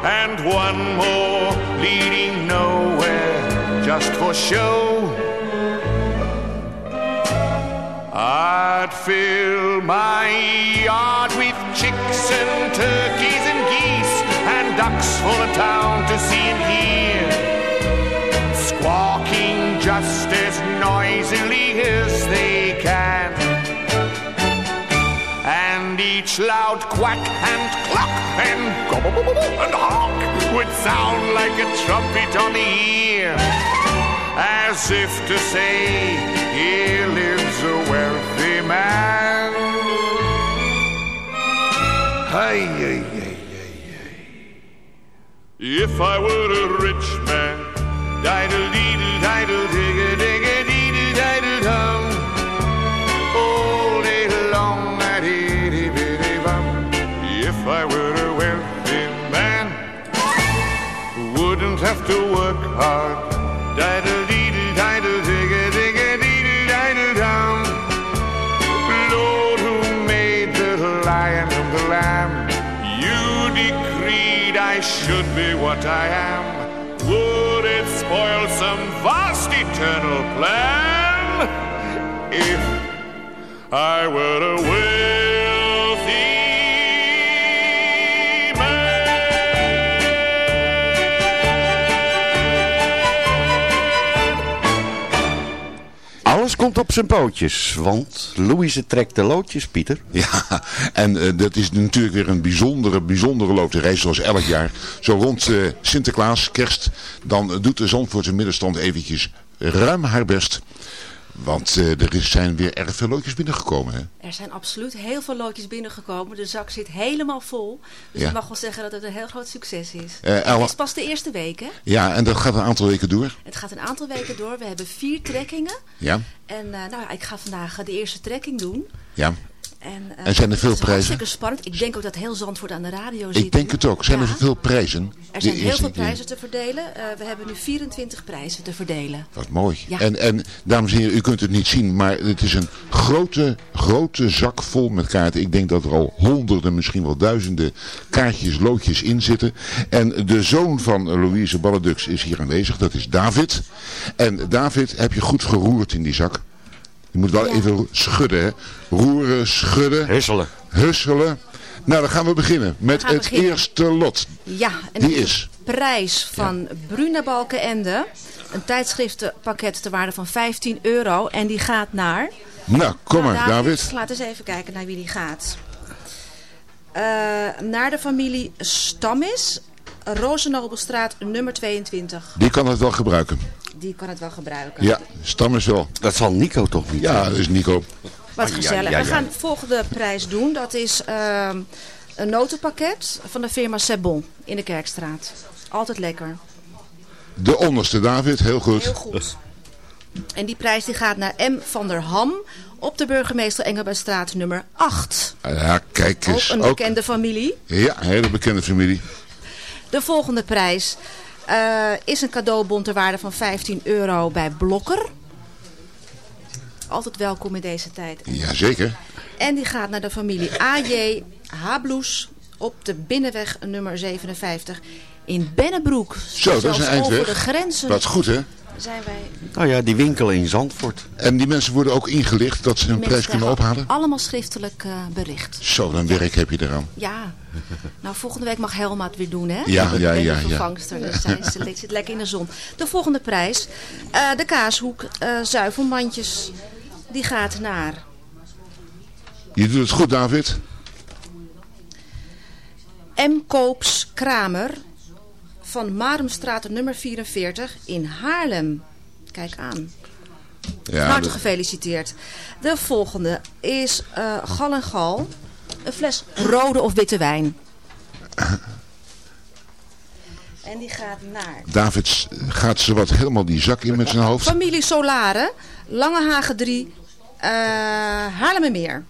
and one more leading nowhere just for show. I'd fill my yard with chicks and turkeys and geese and ducks for the town to see and hear squawking just loud quack and cluck and gobble and honk would sound like a trumpet on the ear, as if to say, Here lives a wealthy man. Hey, hey, hey, hey, hey. If I were a rich man, diddle deedle diddle digga digga to work hard. Diddle deedle diddle digga digga deedle diddle dum. Lord, who made the lion and the lamb? You decreed I should be what I am, would it spoil some vast eternal plan if I were a wealthy komt op zijn pootjes, want Louise trekt de loodjes, Pieter. Ja, en eh, dat is natuurlijk weer een bijzondere, bijzondere loterij zoals elk jaar. Zo rond eh, Sinterklaas, kerst, dan eh, doet de Zandvoortse middenstand eventjes ruim haar best. Want eh, er zijn weer erg veel loodjes binnengekomen. Hè? Er zijn absoluut heel veel loodjes binnengekomen. De zak zit helemaal vol. Dus Ja. ik mag wel zeggen dat het een heel groot succes is. Eh, het is pas de eerste week, hè? Ja, en dat gaat een aantal weken door. Het gaat een aantal weken door. We hebben vier trekkingen. Ja, En eh, nou ja, ik ga vandaag de eerste trekking doen. ja. En, eh, En zijn er veel het is prijzen? Hartstikke spannend. Ik denk ook dat heel Zandvoort aan de radio zit. Ik denk het ook. Zijn er veel prijzen? Er zijn heel veel prijzen te verdelen. Eh, we hebben nu 24 prijzen te verdelen. Wat mooi. En, en dames en heren, u kunt het niet zien, maar het is een grote, grote zak vol met kaarten. Ik denk dat er al honderden, misschien wel duizenden kaartjes, loodjes in zitten. En de zoon van Louise Balledux is hier aanwezig, dat is David. En David, heb je goed geroerd in die zak? Je moet wel even schudden, hè. Roeren, schudden. Husselen. Husselen. Nou, dan gaan we beginnen met het beginnen. eerste lot. Ja, en Die is? prijs van Bruna Balkenende. Een tijdschriftenpakket ter waarde van 15 euro. En die gaat naar... Nou, kom maar, Nou, David. Laat eens even kijken naar wie die gaat. Eh, naar de familie Stammis, Rozenobelstraat nummer 22. Die kan het wel gebruiken. Die kan het wel gebruiken. Ja, stam is wel. Dat zal Nico toch niet Ja, dat is Nico. Wat gezellig. ja, ja. We gaan de volgende prijs doen. Dat is ehm, een notenpakket van de firma Sebon in de Kerkstraat. Altijd lekker. De onderste David, heel goed. Heel goed. En die prijs die gaat naar M. van der Ham op de burgemeester Engelbertstraat nummer 8. Ja, kijk Ook eens. een Ook, bekende familie. ja, een hele bekende familie. De volgende prijs eh, is een cadeaubon ter waarde van 15 euro bij Blokker. Altijd welkom in deze tijd. Jazeker. En die gaat naar de familie AJ Habloes op de binnenweg nummer 57 in Bennebroek. Zo, dat is een eindweg. over de grenzen Wat goed, hè? Zijn wij... Nou ja, die winkel in Zandvoort. En die mensen worden ook ingelicht dat ze een Mensen prijs kunnen ophalen? Allemaal schriftelijk eh, bericht. Zo, dan werk heb je eraan. Ja. Nou, volgende week mag Helma het weer doen, hè? Ja, ja, ben ja, de ja. vervangster, dus zij zit, lekker in de zon. De volgende prijs, eh, de kaashoek eh zuivelmandjes, die gaat naar Je doet het goed, David. M. Koops Kramer van Marumstraat nummer 44 in Haarlem. Kijk aan. Ja, Hartelijk dat- gefeliciteerd. De volgende is eh Gal en Gal. Een fles rode of witte wijn. <clears throat> En die gaat naar David gaat ze wat helemaal die zak in met zijn hoofd. familie Solare, Langehagen 3, eh Haarlemmermeer.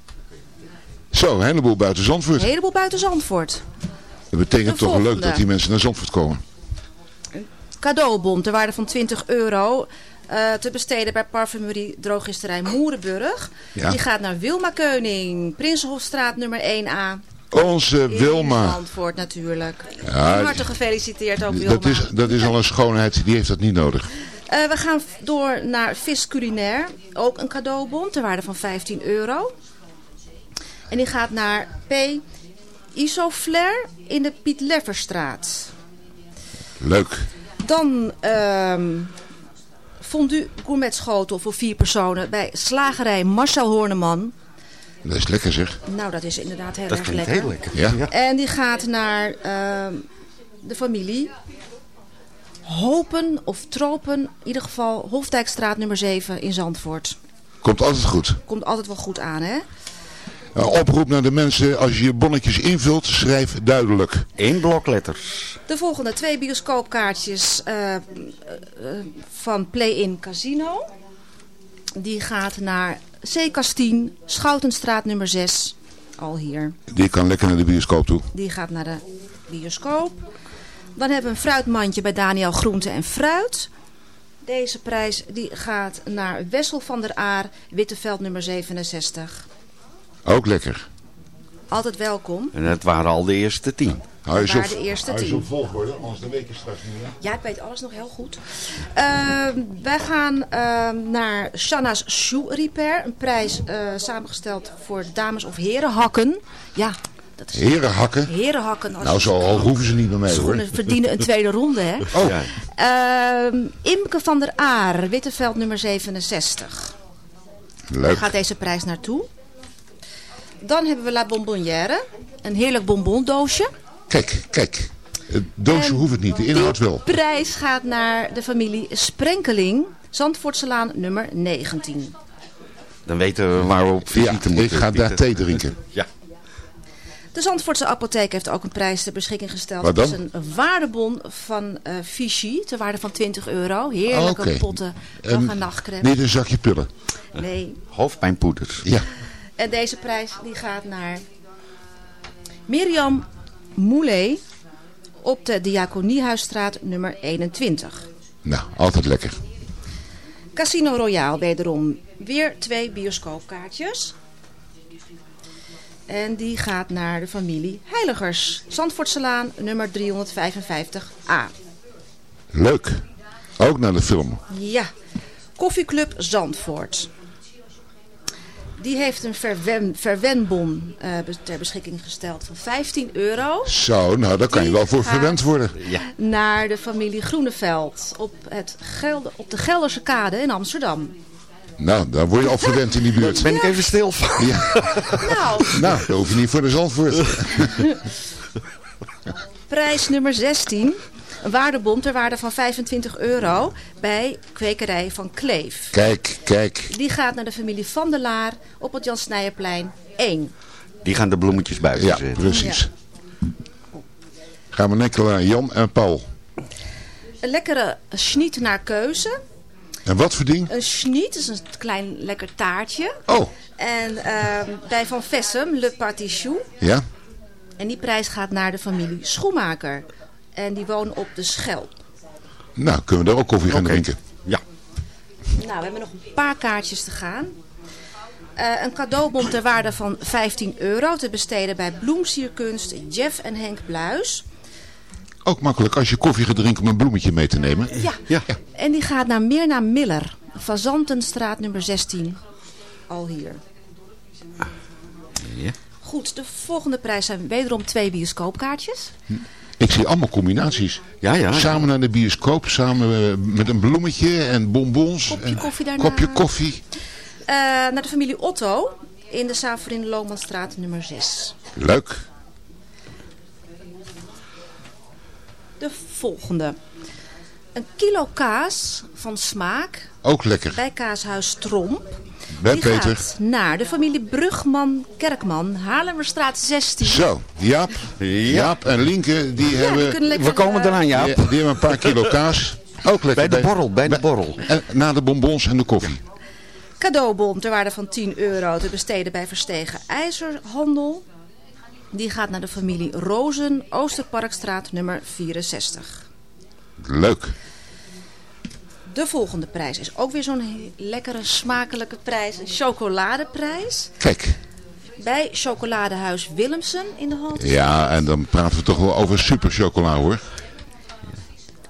Zo, een heleboel buiten Een Zandvoort. heleboel buiten Zandvoort. Dat betekent De toch leuk dat die mensen naar Zandvoort komen. Cadeaubon ter waarde van 20 euro. eh, te besteden bij parfumerie Drogisterij Moerenburg. Ja. Die gaat naar Wilma Keuning, Prinsenhofstraat nummer 1A. Onze In Wilma. Zandvoort natuurlijk. Ja, Van harte gefeliciteerd ook Wilma. Dat is, dat is al een schoonheid, die heeft dat niet nodig. Eh, we gaan door naar Vis Culinair. Ook een cadeaubon ter waarde van 15 euro. En die gaat naar P. Isoflair in de Piet Lefferstraat. Leuk. Dan ehm fondue gourmetschotel voor vier personen bij slagerij Marcel Horneman. Dat is lekker zeg. Nou, dat is inderdaad heel Dat erg klinkt lekker. heel lekker. Ja. Ja. En die gaat naar ehm, de familie Hopen of Tropen. In ieder geval Hofdijkstraat nummer 7 in Zandvoort. Komt altijd goed. Komt altijd wel goed aan, hè? Uh, oproep naar de mensen, als je je bonnetjes invult, schrijf duidelijk. In blokletters. De volgende twee bioscoopkaartjes eh, eh, eh, van Play-In Casino. Die gaat naar C. Kastien, Schoutenstraat nummer 6. Al hier. Die kan lekker naar de bioscoop toe. Die gaat naar de bioscoop. Dan hebben we een fruitmandje bij Daniel Groente en Fruit. Deze prijs die gaat naar Wessel van der Aar, Witteveld nummer 67. Ook lekker. Altijd welkom. En het waren al de eerste tien. Hou je Dat zo, waren de eerste zo volgorde, anders de weken straks niet meer. Ja, ik weet alles nog heel goed. Ehm, wij gaan ehm, naar Shanna's Shoe Repair. Een prijs eh, samengesteld voor dames of herenhakken. Ja, dat is Herenhakken? herenhakken. Als Nou, zo hoog hoeven ze niet bij mij hoor. schoenen verdienen een tweede ronde, hè? Oh, Ehm, Imke van der Aar, Witteveld nummer 67. Daar leuk. gaat deze prijs naartoe. Dan hebben we La Bonbonnière. Een heerlijk bonbondoosje. Kijk, kijk. Het doosje hoeft het niet, de inhoud wel. prijs gaat naar de familie Sprenkeling. Zandvoortselaan nummer 19. Dan weten we waar we op visite Ja, moeten. ik ga daar thee drinken. Ja. De Zandvoortse apotheek heeft ook een prijs ter beschikking gesteld. Wat Dat dan? is een waardebon van eh Vichy, ter waarde van 20 euro. Heerlijke Oké. potten dag- En en nachtcreme. Niet een zakje pillen. Nee. Hoofdpijnpoeders. Ja. En deze prijs die gaat naar Mirjam Moulet op de Diakoniehuisstraat nummer 21. Nou, altijd lekker. Casino Royale wederom weer twee bioscoopkaartjes. En die gaat naar de familie Heiligers. Zandvoortselaan nummer 355A. Leuk. Ook naar de film. Ja, Koffieclub Zandvoort. Die heeft een verwen, verwenbon eh, ter beschikking gesteld van 15 euro. Zo, nou daar kan je wel voor verwend worden. Naar de familie Groeneveld op, het Gelde, op de Gelderse Kade in Amsterdam. Nou, daar word je al verwend in die buurt. Ben ik even stil van. Ja. Nou, Nou, dat hoef je niet voor de Zandvoort. prijs nummer 16. Een waardebon ter waarde van 25 euro bij kwekerij van Kleef. Kijk, kijk. Die gaat naar de familie Van der Laar op het Jan Snijerplein 1. Die gaan de bloemetjes buiten Ja, zetten. precies. Gaan we lekker naar Jan en Paul. Een lekkere schniet naar keuze. En wat voor ding? Een schniet is een klein lekker taartje. Oh, En ehm, bij Van Vessem, Le Patichou. ja. En die prijs gaat naar de familie Schoenmaker. En die wonen op de Schel. Nou, kunnen we daar ook koffie gaan drinken. Ja. Nou, we hebben nog een paar kaartjes te gaan. Eh, een cadeaubon ter waarde van 15 euro te besteden bij Bloemsierkunst Jeff en Henk Bluis. Ook makkelijk als je koffie gaat drinken om een bloemetje mee te nemen. Ja. Ja. En die gaat naar Mirna Miller, Fazantenstraat nummer 16. Al hier. Ja. Goed, de volgende prijs zijn wederom twee bioscoopkaartjes. Ik zie allemaal combinaties. Ja, ja. Samen naar de bioscoop, samen eh, met een bloemetje en bonbons. Kopje en koffie daarna. Kopje koffie. Eh, naar de familie Otto in de Saverin Lomanstraat nummer 6. Leuk. De volgende. Een kilo kaas van smaak Ook lekker. bij Kaashuis Tromp. Bij Die Peter. gaat naar de familie Brugman Kerkman, Haarlemmerstraat 16. Zo, Jaap, Jaap en Linke, die hebben... kunnen lekker, We komen eh, eraan, Jaap. Die, die hebben een paar kilo kaas. Ook lekker. Bij de borrel, bij de borrel. En na de bonbons en de koffie. Cadeaubon ter waarde van 10 euro te besteden bij Verstegen IJzerhandel. Die gaat naar de familie Rozen, Oosterparkstraat nummer 64. Leuk. De volgende prijs is ook weer zo'n lekkere, smakelijke prijs. Een chocoladeprijs. Kijk. Bij Chocoladehuis Willemsen in de hand. Ja, en dan praten we toch wel over super chocola hoor.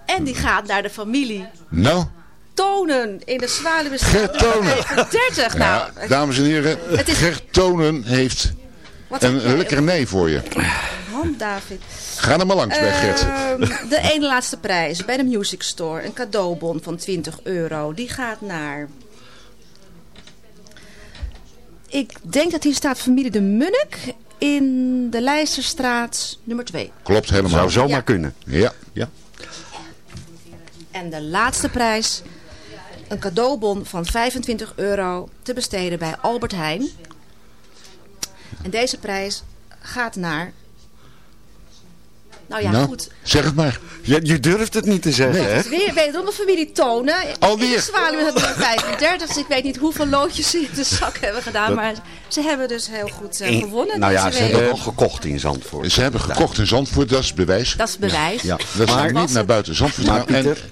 En die gaat naar de familie Nou, Tonen in de Zwaluwestraat Gert Tonen. 35. Nou, ja, dames en heren, Het is- Gert Tonen heeft Wat een heb jij? lekker nee voor je. hand David. Ga er maar langs bij Gert. Ehm, de ene laatste prijs bij de Music Store. Een cadeaubon van 20 euro. Die gaat naar... Ik denk dat hier staat familie de Munnik in de Leijsterstraat nummer 2. Klopt helemaal. Zou zomaar Ja. kunnen. Ja. Ja. En de laatste prijs, een cadeaubon van 25 euro te besteden bij Albert Heijn. En deze prijs gaat naar... Nou ja, nou, goed. zeg het maar. Je, je durft het niet te zeggen, hè? Het is weer wederom de familie Tonen. Alweer? In de Zwaluwe het nummer 35. Dus ik weet niet hoeveel loodjes ze in de zak hebben gedaan. Maar ze hebben dus heel goed En- gewonnen. nou ja, deze ze hebben al gekocht in Zandvoort. Ze hebben gekocht in Zandvoort, dat is bewijs. Dat is bewijs. Ja. Dat Maar- niet naar buiten Zandvoort. Maar. En Pieter,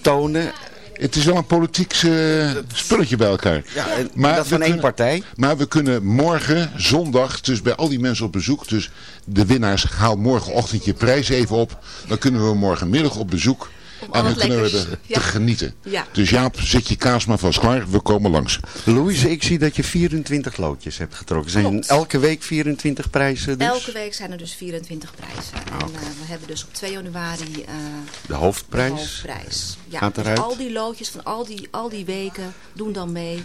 tonen Het is wel een politiek eh, spulletje bij elkaar. Ja, maar dat van één kunnen- partij. Maar we kunnen morgen, zondag, dus bij al die mensen op bezoek, dus de winnaars, haal morgenochtend je prijs even op. Dan kunnen we morgenmiddag op bezoek. Om en al dan het kunnen we lekkers. er Ja. te genieten. Ja. Dus Jaap, zet je kaas maar vast klaar. We komen langs. Louise, ik zie dat je 24 loodjes hebt getrokken. Zijn Klopt. elke week 24 prijzen dus? Elke week zijn er dus 24 prijzen. En eh, we hebben dus op 2 januari eh, De hoofdprijs? de hoofdprijs. Ja, Gaat dus al die loodjes van al die, al die weken doen dan mee.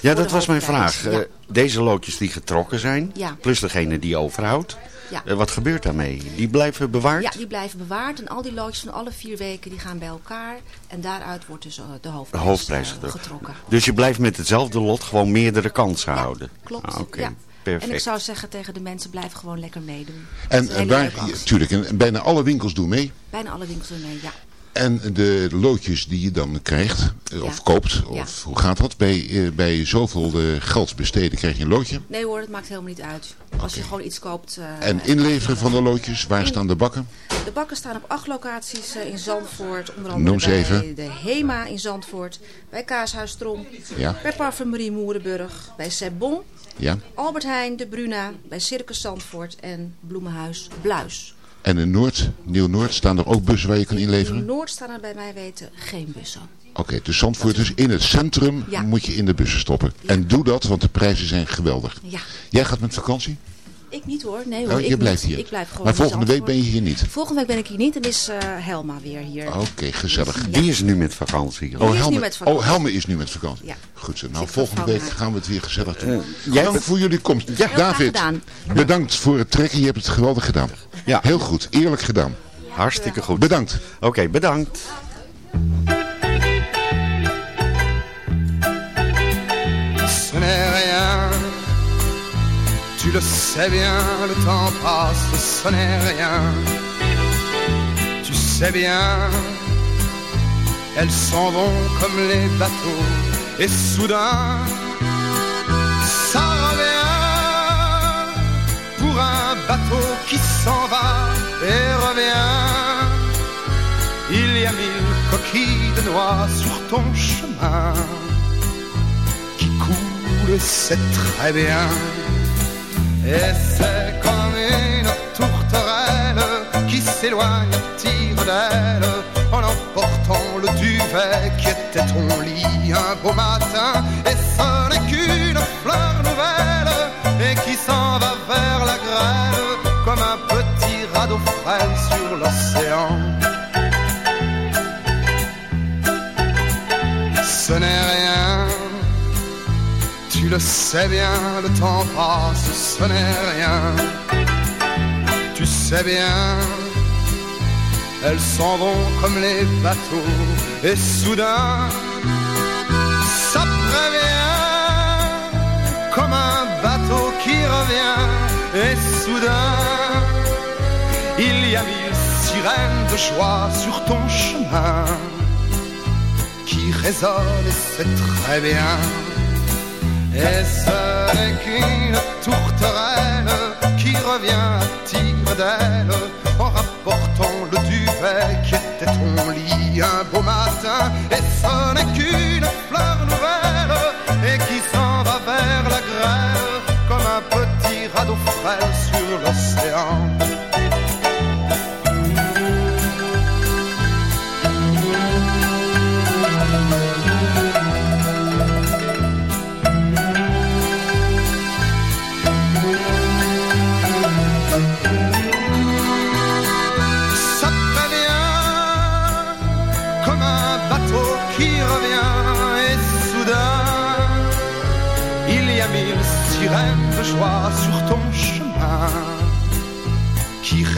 Ja, dat was mijn vraag. Ja. Eh, deze loodjes die getrokken zijn, Ja. plus degene die overhoudt. Ja. Eh, wat gebeurt daarmee? Die blijven bewaard? Ja, die blijven bewaard. En al die loodjes van alle vier weken die gaan bij elkaar. En daaruit wordt dus eh, de De hoofdprijs, hoofdprijs eh, getrokken. Dus je blijft met hetzelfde lot gewoon meerdere kansen houden? Klopt. Ah, Oké, ja. perfect. En ik zou zeggen tegen de mensen, blijf gewoon lekker meedoen. En waar, actie. tuurlijk, en bijna alle winkels doen mee. Bijna alle winkels doen mee, ja. En de loodjes die je dan krijgt, eh, of Ja. koopt, Ja. of hoe gaat dat? Bij, eh, bij zoveel eh, geld besteden krijg je een loodje. Nee hoor, dat maakt helemaal niet uit. Als je gewoon iets koopt. En inleveren van de loodjes, waar In- staan de bakken? De bakken staan op acht locaties in Zandvoort. Onder andere Noem ze bij even. de HEMA in Zandvoort. Bij Kaashuis Trom. Ja. Bij Parfumerie Moerenburg. Bij Sebon. Ja. Albert Heijn, De Bruna. Bij Circus Zandvoort. En Bloemenhuis Bluis. En in Noord, Nieuw-Noord, staan er ook bussen waar je kan In inleveren? Noord staan er bij mij weten geen bussen. Oké, dus Zandvoort is in het centrum Ja. moet je in de bussen stoppen. En doe dat, want de prijzen zijn geweldig. Ja. Jij gaat met vakantie? Ik niet hoor. Nee hoor. Oh, ik je blijft niet. hier. Ik blijf gewoon maar volgende week ben je hier niet. Volgende week ben ik hier niet. En is eh, Helma weer hier. Oké, gezellig. Die is nu met vakantie. Die is nu met vakantie. Oh, Helme is nu met vakantie. Ja. Goed zo. Nou, Zit volgende week gaan we het weer gezellig doen. jij Dank bent- voor jullie komst. Graag David, gedaan. bedankt voor het trekken. Je hebt het geweldig gedaan. Ja. Heel goed, eerlijk gedaan. Hartstikke goed. Bedankt. Oké, bedankt. Tu le sais bien, le temps passe, ce n'est rien. Tu sais bien, elles s'en vont comme les bateaux, et soudain, ça revient pour un bateau qui s'en va et revient. Il y a mille coquilles de noix sur ton chemin qui coule, c'est très bien. Et c'est comme une tourterelle qui s'éloigne tire d'aile en emportant le duvet qui était ton lit un beau matin. Et ce n'est qu'une fleur nouvelle et qui s'en va vers la grêle comme un petit radeau frêle sur l'océan. Tu le sais bien, le temps passe, ce n'est rien. Tu sais bien, elles s'en vont comme les bateaux, et soudain, ça prévient, comme un bateau qui revient, et soudain, il y a mille sirènes de joie sur ton chemin, qui résonnent, et c'est très bien. Et ce n'est qu'une tourterelle qui revient à tire d'aile en rapportant le duvet qui était ton lit un beau matin. Et ce n'est qu'une fleur nouvelle et qui s'en va vers la grêle comme un petit radeau frêle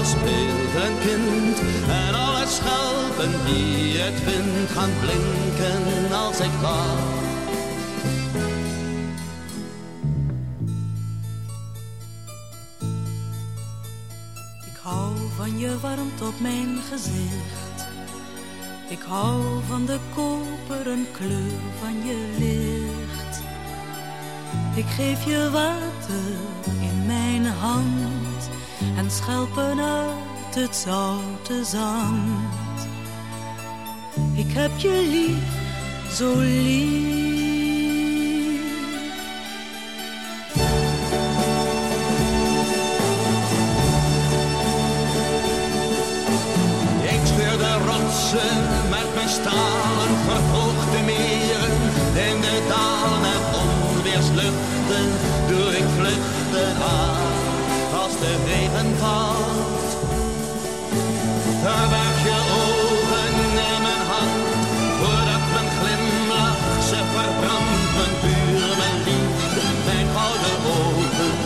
Water speelt een kind en alle schelpen die het wind gaan blinken als ik wacht. Ik hou van je warmte op mijn gezicht. Ik hou van de koperen kleur van je licht. Ik geef je water in mijn hand en schelpen uit het zoute zand. Ik heb je lief, zo lief. Ik de rotsen met mijn stalen verhoogde meren. In de dalen en onweersluchten doe ik vluchten aan als de valt. Verberg je ogen in mijn hand voordat mijn glimlach ze verbrandt. Mijn vuur, mijn liefde, mijn gouden ogen.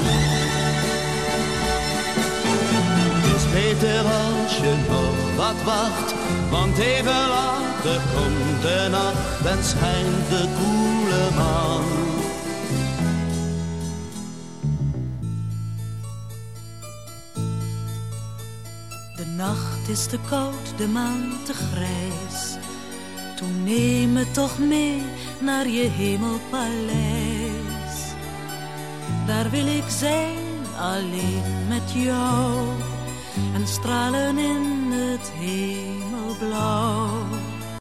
Het is beter als je nog wat wacht, want even later komt de nacht en schijnt de koele maan. Nacht is te koud, de maan te grijs. Toen neem me toch mee naar je hemelpaleis. Daar wil ik zijn, alleen met jou. En stralen in het hemelblauw.